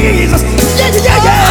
Jesus. Yeah, yeah, yeah,